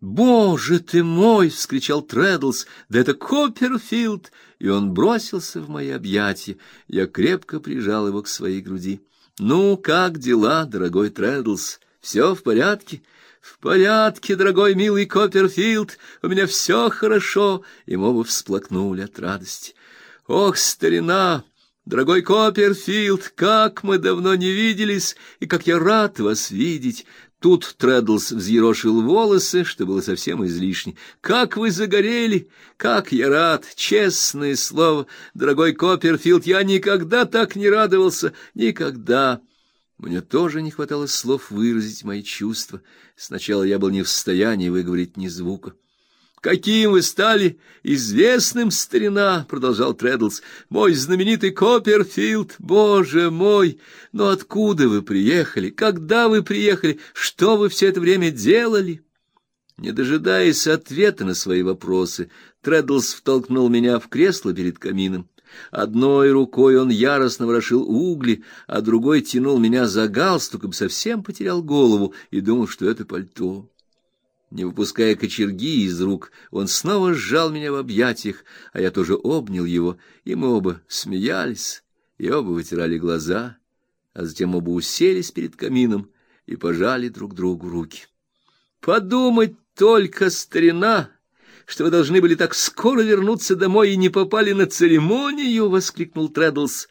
«Боже ты мой!» — вскричал Трэддлс. «Да это Копперфилд!» И он бросился в мои объятия. Я крепко прижал его к своей груди. «Ну, как дела, дорогой Трэддлс? Все в порядке?» «В порядке, дорогой милый Копперфилд, у меня все хорошо!» И мы оба всплакнули от радости. «Ох, старина!» Дорогой Копперфилд, как мы давно не виделись, и как я рад вас видеть. Тут Трэддлс взъерошил волосы, что было совсем излишне. Как вы загорели, как я рад, честное слово, дорогой Копперфилд, я никогда так не радовался, никогда. Мне тоже не хватало слов выразить мои чувства. Сначала я был не в состоянии выговорить ни звука. Каким вы стали известным, старина, продолжал Треддлс. Мой знаменитый Копперфилд, боже мой! Но откуда вы приехали? Когда вы приехали? Что вы все это время делали? Не дожидаясь ответа на свои вопросы, Треддлс втолкнул меня в кресло перед камином. Одной рукой он яростно ворошил угли, а другой тянул меня за галстук и совсем потерял голову и думал, что это пальто. Не выпуская кочерги из рук, он снова сжал меня в объятиях, а я тоже обнял его, и мы оба смеялись, и оба вытирали глаза, а затем оба уселись перед камином и пожали друг другу руки. Подумать только, старина, что вы должны были так скоро вернуться домой и не попали на церемонию, воскликнул Трэддлс.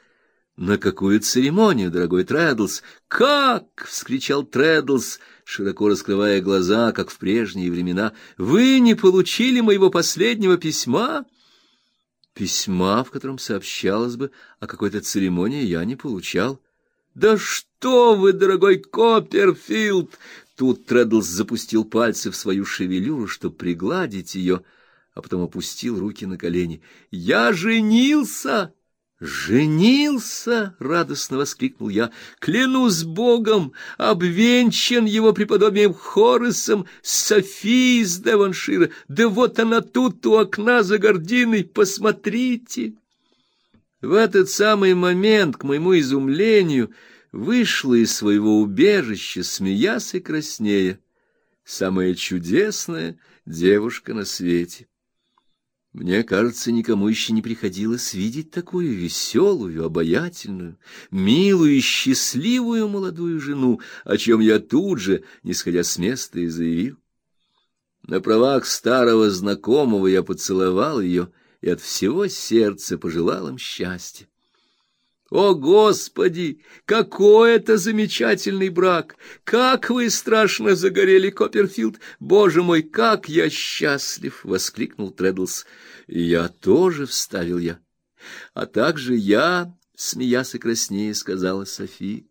На какую церемонию, дорогой Трэддлс? Как? вскричал Трэддлс широко раскрывая глаза, как в прежние времена. Вы не получили моего последнего письма? Письма, в котором сообщалось бы о какой-то церемонии, я не получал. Да что вы, дорогой Копперфилд! Тут Треддлс запустил пальцы в свою шевелюру, чтобы пригладить ее, а потом опустил руки на колени. Я женился! «Женился!» — радостно воскликнул я. «Клянусь Богом, обвенчан его преподобием Хоресом Софией из Деваншира. Да вот она тут у окна за гординой, посмотрите!» В этот самый момент, к моему изумлению, вышла из своего убежища, смеясь и краснея, самая чудесная девушка на свете. Мне кажется, никому еще не приходилось видеть такую веселую, обаятельную, милую и счастливую молодую жену, о чем я тут же, не сходя с места, и заявил. На правах старого знакомого я поцеловал ее и от всего сердца пожелал им счастья. О, Господи, какой это замечательный брак! Как вы страшно загорели, Копперфилд! Боже мой, как я счастлив! — воскликнул Треддлс. И я тоже, — вставил я. А также я, — смеясь и краснее, — сказала Софи.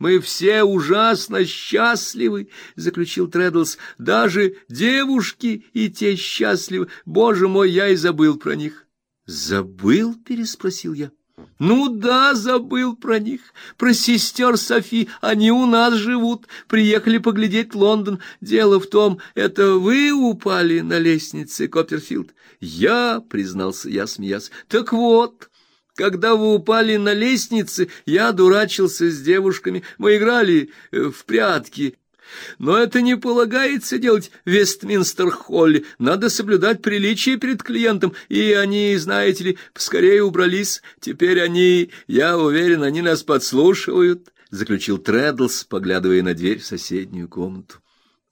Мы все ужасно счастливы, — заключил Треддлс. Даже девушки и те счастливы. Боже мой, я и забыл про них. Забыл? — переспросил я. Ну да, забыл про них, про сестер Софи, они у нас живут, приехали поглядеть Лондон. Дело в том, это вы упали на лестнице, Копперфилд. Я, признался я, смеясь. Так вот, когда вы упали на лестнице, я дурачился с девушками, мы играли э, в прятки. Но это не полагается делать в Вестминстер-холле. Надо соблюдать приличие перед клиентом, и они, знаете ли, поскорее убрались. Теперь они, я уверен, они нас подслушивают, — заключил Треддлс, поглядывая на дверь в соседнюю комнату.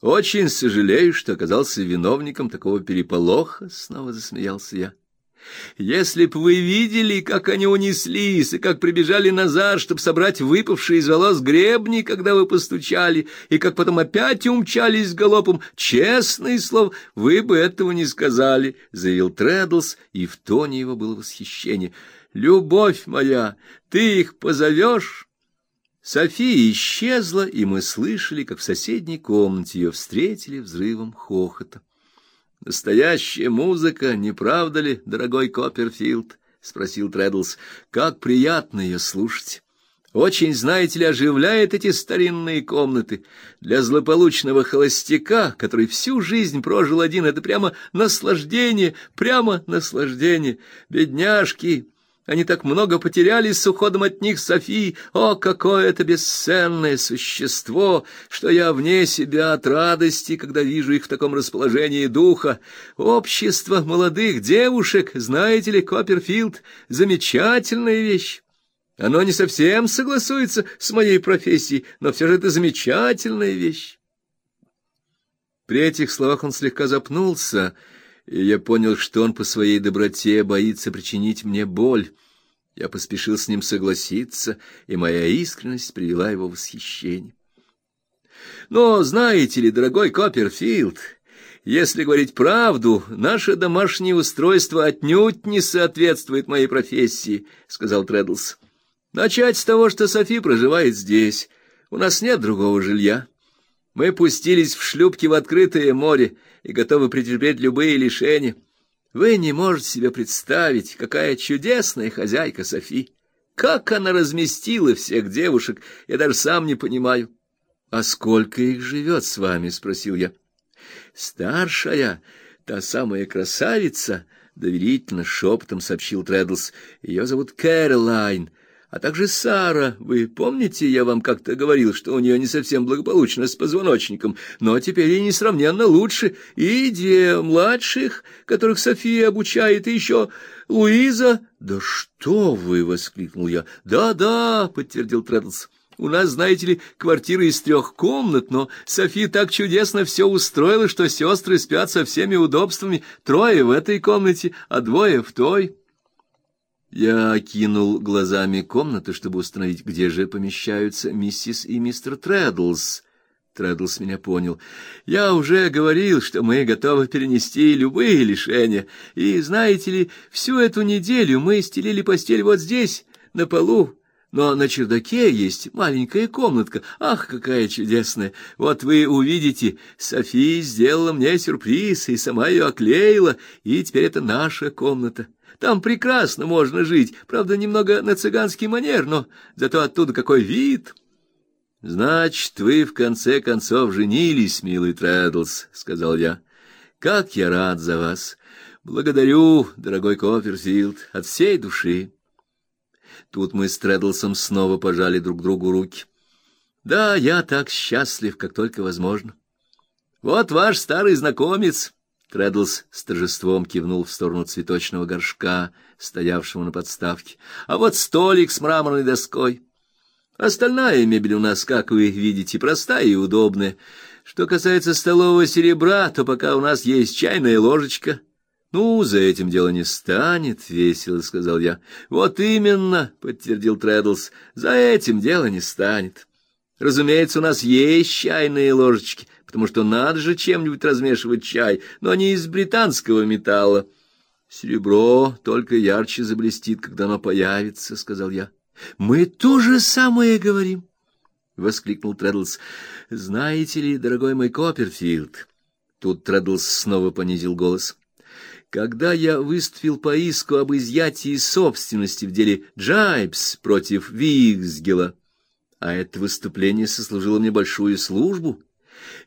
Очень сожалею, что оказался виновником такого переполоха, — снова засмеялся я. Если б вы видели, как они унеслись, и как прибежали назад, чтобы собрать выпавшие из волос гребни, когда вы постучали, и как потом опять умчались галопом, честное слово, вы бы этого не сказали, — заявил Трэддлс, и в тоне его было восхищение. — Любовь моя, ты их позовешь? София исчезла, и мы слышали, как в соседней комнате ее встретили взрывом хохота. Настоящая музыка, не правда ли, дорогой Копперфилд? спросил Треддлс. Как приятно ее слушать. Очень, знаете ли, оживляет эти старинные комнаты. Для злополучного холостяка, который всю жизнь прожил один, это прямо наслаждение, прямо наслаждение. Бедняжки, Они так много потеряли с уходом от них Софии. О, какое это бесценное существо, что я вне себя от радости, когда вижу их в таком расположении духа. Общество молодых девушек, знаете ли, Копперфилд, замечательная вещь. Оно не совсем согласуется с моей профессией, но все же это замечательная вещь. При этих словах он слегка запнулся, — и я понял, что он по своей доброте боится причинить мне боль. Я поспешил с ним согласиться, и моя искренность привела его в восхищение. Но, знаете ли, дорогой Копперфилд, если говорить правду, наше домашнее устройство отнюдь не соответствует моей профессии, сказал Тредлс. Начать с того, что Софи проживает здесь. У нас нет другого жилья. Мы пустились в шлюпки в открытое море и готовы претерпеть любые лишения. Вы не можете себе представить, какая чудесная хозяйка Софи. Как она разместила всех девушек, я даже сам не понимаю. — А сколько их живет с вами? — спросил я. — Старшая, та самая красавица, — доверительно шепотом сообщил Трэддлс. — Ее зовут Кэролайн а также Сара. Вы помните, я вам как-то говорил, что у нее не совсем благополучно с позвоночником, но теперь ей несравненно лучше. И две младших, которых София обучает, и еще Луиза. Да что вы, воскликнул я. Да-да, подтвердил Трэддлс. У нас, знаете ли, квартира из трех комнат, но София так чудесно все устроила, что сестры спят со всеми удобствами, трое в этой комнате, а двое в той. Я окинул глазами комнату, чтобы установить, где же помещаются миссис и мистер Трэддлс. Трэддлс меня понял. Я уже говорил, что мы готовы перенести любые лишения. И, знаете ли, всю эту неделю мы стелили постель вот здесь, на полу. Но на чердаке есть маленькая комнатка. Ах, какая чудесная! Вот вы увидите, София сделала мне сюрприз и сама ее оклеила, и теперь это наша комната. Там прекрасно можно жить, правда, немного на цыганский манер, но зато оттуда какой вид. — Значит, вы в конце концов женились, милый Трэддлс, — сказал я. — Как я рад за вас! Благодарю, дорогой Копперфилд, от всей души. Тут мы с Трэддлсом снова пожали друг другу руки. Да, я так счастлив, как только возможно. Вот ваш старый знакомец, Трэддлс с торжеством кивнул в сторону цветочного горшка, стоявшего на подставке. А вот столик с мраморной доской. Остальная мебель у нас, как вы видите, простая и удобная. Что касается столового серебра, то пока у нас есть чайная ложечка. Ну, за этим дело не станет, весело сказал я. Вот именно, подтвердил Трэддлс. За этим дело не станет. Разумеется, у нас есть чайные ложечки, потому что надо же чем-нибудь размешивать чай, но не из британского металла. Серебро только ярче заблестит, когда оно появится, сказал я. Мы то же самое говорим, воскликнул Треддлс. Знаете ли, дорогой мой Копперфилд, тут Треддлс снова понизил голос. Когда я выступил по иску об изъятии собственности в деле Джайбс против Вигсгела, а это выступление сослужило мне большую службу,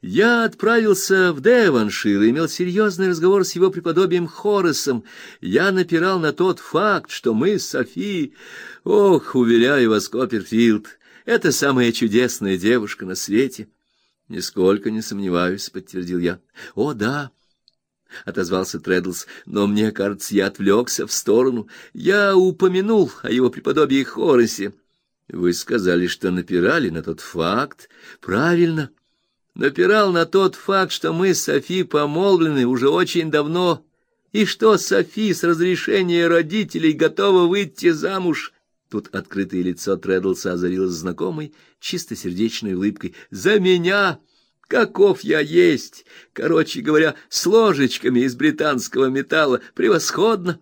я отправился в Девоншир и имел серьезный разговор с его преподобием Хорресом. Я напирал на тот факт, что мы с Софи... Ох, уверяю вас, Копперфилд, это самая чудесная девушка на свете. — Нисколько не сомневаюсь, — подтвердил я. — О, да, — отозвался Треддлс, — но мне кажется, я отвлекся в сторону. Я упомянул о его преподобии Хорресе. Вы сказали, что напирали на тот факт. Правильно. — напирал на тот факт, что мы с Софи помолвлены уже очень давно, и что Софи с разрешения родителей готова выйти замуж. Тут открытое лицо Треддлса озарилось знакомой, чистосердечной улыбкой. «За меня! Каков я есть! Короче говоря, с ложечками из британского металла. Превосходно!»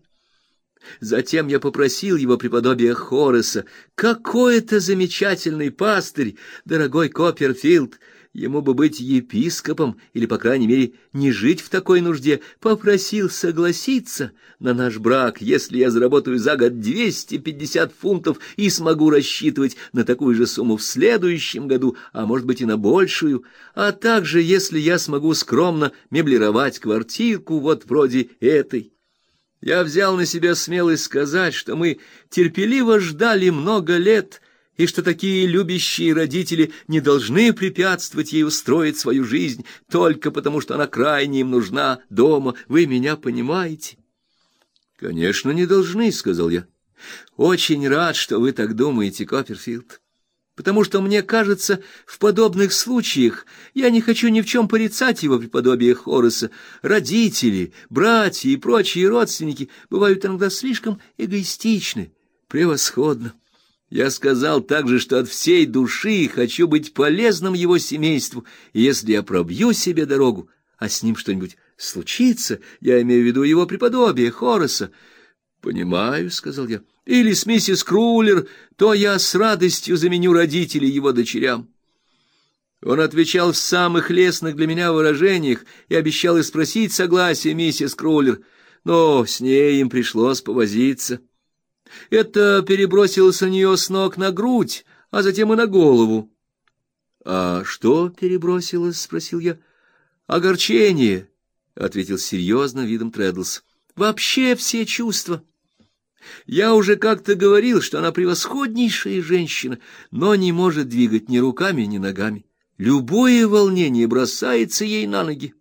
Затем я попросил его преподобия Хорреса. «Какой это замечательный пастырь, дорогой Копперфилд! Ему бы быть епископом или, по крайней мере, не жить в такой нужде, попросил согласиться на наш брак, если я заработаю за год двести пятьдесят фунтов и смогу рассчитывать на такую же сумму в следующем году, а может быть и на большую, а также если я смогу скромно меблировать квартирку вот вроде этой. Я взял на себя смелость сказать, что мы терпеливо ждали много лет, и что такие любящие родители не должны препятствовать ей устроить свою жизнь только потому, что она крайне им нужна дома. Вы меня понимаете? Конечно, не должны, сказал я. Очень рад, что вы так думаете, Копперфилд. Потому что мне кажется, в подобных случаях я не хочу ни в чем порицать его преподобие Хорреса. Родители, братья и прочие родственники бывают иногда слишком эгоистичны. Превосходно. Я сказал также, что от всей души хочу быть полезным его семейству, и если я пробью себе дорогу, а с ним что-нибудь случится, я имею в виду его преподобие Хорреса. Понимаю, сказал я. Или с миссис Крулер, то я с радостью заменю родителей его дочерям. Он отвечал в самых лестных для меня выражениях и обещал и спросить согласие миссис Крулер, но с ней им пришлось повозиться. Это перебросилось у нее с ног на грудь, а затем и на голову. — А что перебросилось? — спросил я. — Огорчение, — ответил серьезно видом Треддлс. — Вообще все чувства. Я уже как-то говорил, что она превосходнейшая женщина, но не может двигать ни руками, ни ногами. Любое волнение бросается ей на ноги.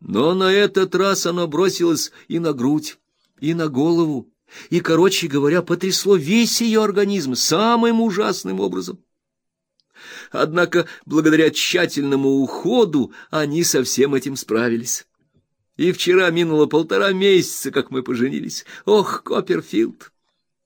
Но на этот раз оно бросилось и на грудь, и на голову, и, короче говоря, потрясло весь ее организм самым ужасным образом. Однако, благодаря тщательному уходу, они со всем этим справились. И вчера минуло полтора месяца, как мы поженились. Ох, Копперфилд!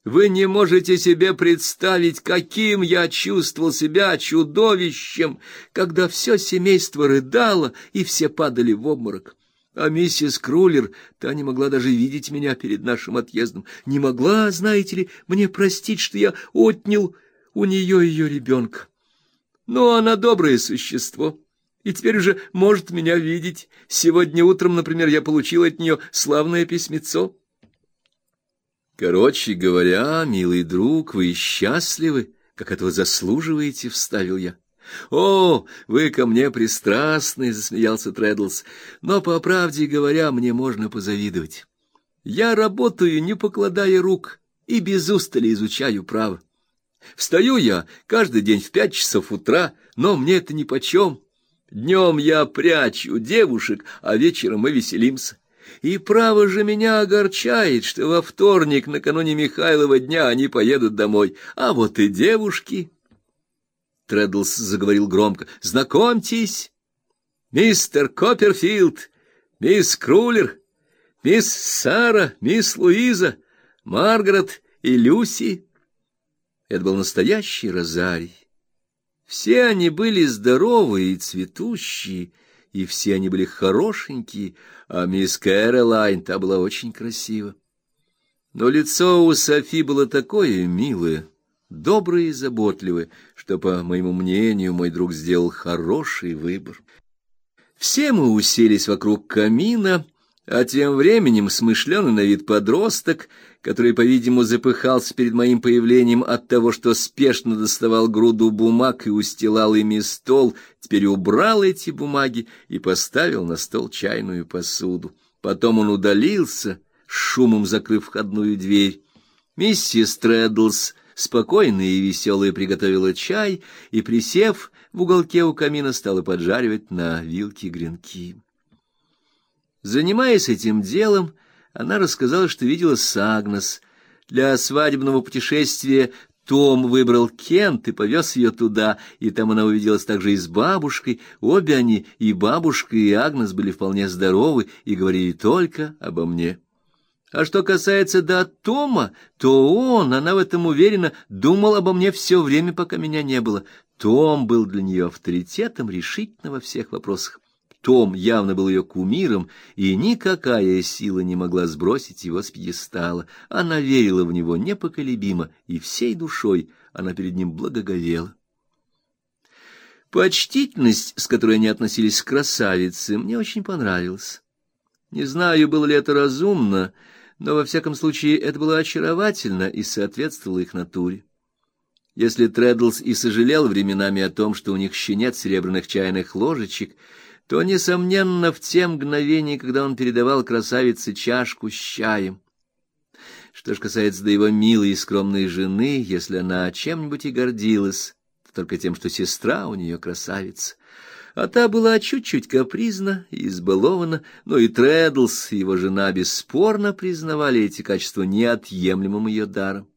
Вы не можете себе представить, каким я чувствовал себя чудовищем, когда все семейство рыдало и все падали в обморок. А миссис Крулер, та не могла даже видеть меня перед нашим отъездом. Не могла, знаете ли, мне простить, что я отнял у нее ее ребенка. Но она доброе существо, и теперь уже может меня видеть. Сегодня утром, например, я получил от нее славное письмецо. Короче говоря, милый друг, вы счастливы, как этого заслуживаете, — вставил я. «О, вы ко мне пристрастны!» — засмеялся Трэддлс. «Но, по правде говоря, мне можно позавидовать. Я работаю, не покладая рук, и без устали изучаю право. Встаю я каждый день в пять часов утра, но мне это нипочем. Днем я прячу девушек, а вечером мы веселимся. И право же меня огорчает, что во вторник, накануне Михайлова дня, они поедут домой. А вот и девушки Треддлс заговорил громко. «Знакомьтесь, мистер Копперфилд, мисс Крулер, мисс Сара, мисс Луиза, Маргарет и Люси». Это был настоящий розарий. Все они были здоровые и цветущие, и все они были хорошенькие, а мисс Кэролайн та была очень красива. Но лицо у Софи было такое милое, добрые и заботливые, что, по моему мнению, мой друг сделал хороший выбор. Все мы уселись вокруг камина, а тем временем смышленый на вид подросток, который, по-видимому, запыхался перед моим появлением от того, что спешно доставал груду бумаг и устилал ими стол, теперь убрал эти бумаги и поставил на стол чайную посуду. Потом он удалился, шумом закрыв входную дверь. Миссис Трэддлс спокойная и веселая приготовила чай и, присев в уголке у камина, стала поджаривать на вилке гренки. Занимаясь этим делом, она рассказала, что видела Сагнес. Для свадебного путешествия том выбрал Кент и повез ее туда, и там она увиделась также и с бабушкой. Обе они, и бабушка, и Агнес, были вполне здоровы и говорили только обо мне. А что касается до Тома, то он, она в этом уверена, думал обо мне все время, пока меня не было. Том был для нее авторитетом решительно во всех вопросах. Том явно был ее кумиром, и никакая сила не могла сбросить его с пьедестала. Она верила в него непоколебимо, и всей душой она перед ним благоговела. Почтительность, с которой они относились к красавице, мне очень понравилась. Не знаю, было ли это разумно, но во всяком случае это было очаровательно и соответствовало их натуре. Если Треддлс и сожалел временами о том, что у них еще нет серебряных чайных ложечек, то, несомненно, в те мгновения, когда он передавал красавице чашку с чаем. Что ж касается до его милой и скромной жены, если она чем-нибудь и гордилась, то только тем, что сестра у нее красавица. А та была чуть-чуть капризна и избалована, но и Трэддлс, и его жена бесспорно признавали эти качества неотъемлемым ее даром.